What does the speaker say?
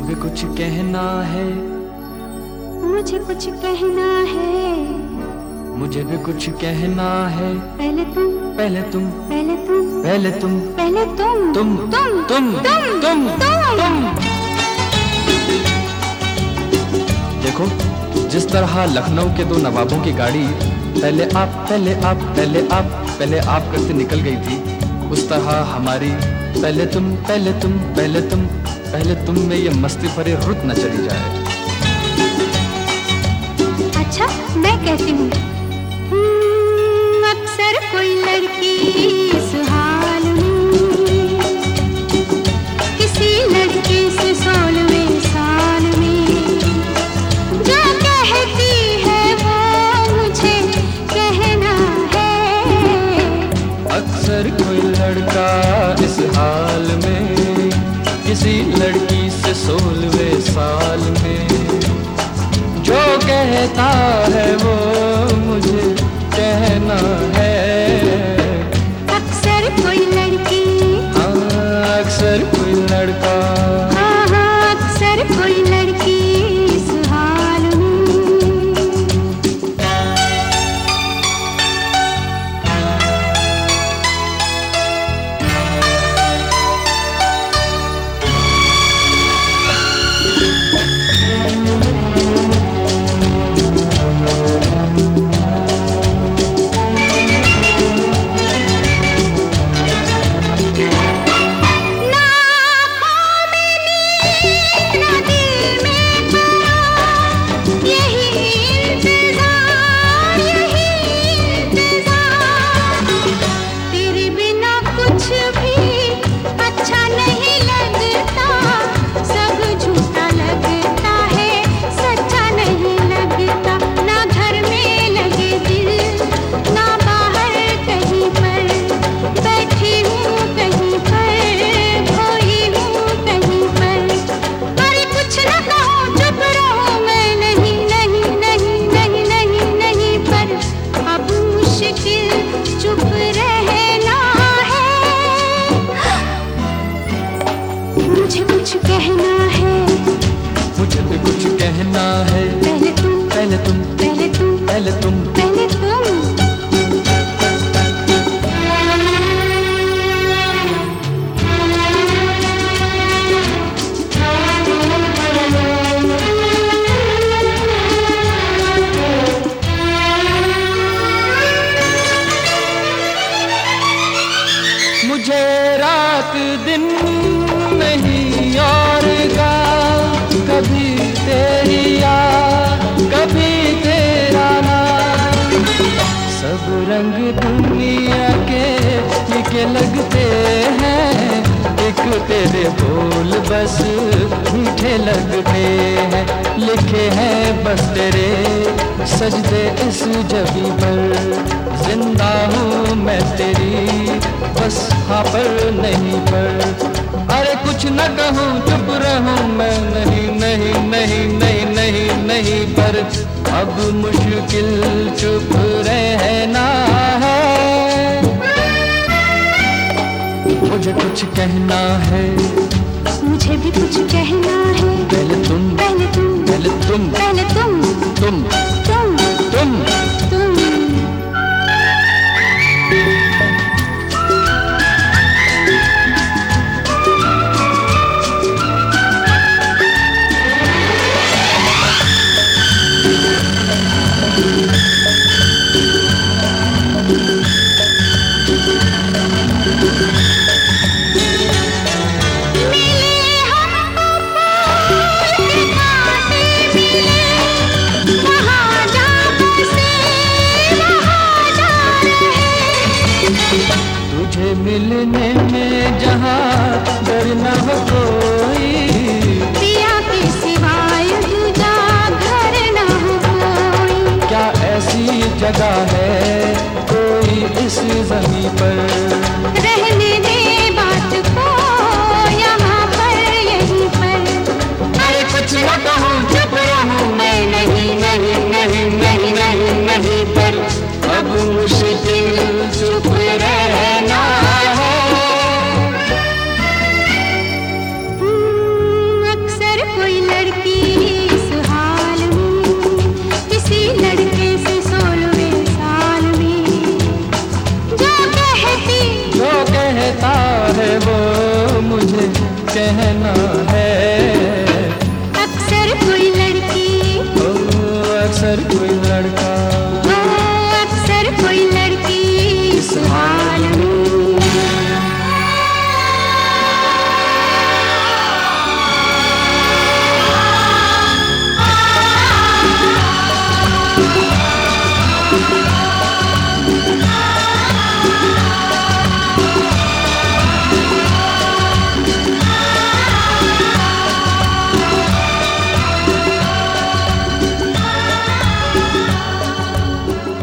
मुझे भी कुछ कहना है। मुझे कुछ कहना है। मुझे भी कुछ कहना है। पहले तुम पहले तुम पहले तुम पहले तुम पहले तुम तुम तुम तुम तुम तुम देखो जिस तरह लखनऊ के दो नवाबों की गाड़ी पहले आप पहले आप पहले आप पहले आप करके निकल गई थी उस तरह हमारी पहले तुम पहले तुम पहले तुम। पहले तुम में ये मस्ती भरी रुत न चली जाए। अच्छा मैं कहती हूँ। हम्म, अक्सर कोई लड़की लड़की से सोलहवें साल में। जो कहता है वो मुझे कहना है। रात दिन नहीं और का कभी तेरी कभी तेरा नाम। सब रंग दुनिया के लगते हैं। एक तेरे बोल बस मीठे लगते हैं। लिखे हैं बस तेरे सजदे इस जबी पर। ज़िंदा हूँ मैं तेरी बस हाँ पर नहीं पर। अरे कुछ न कहूँ, चुप रहूँ मैं। नहीं नहीं नहीं नहीं नहीं नहीं पर। अब मुश्किल चुप रहना मुझे कुछ कहना है। मुझे भी कुछ कहना लगा कहना है। अक्सर कोई लड़की ओ अक्सर कोई लड़का।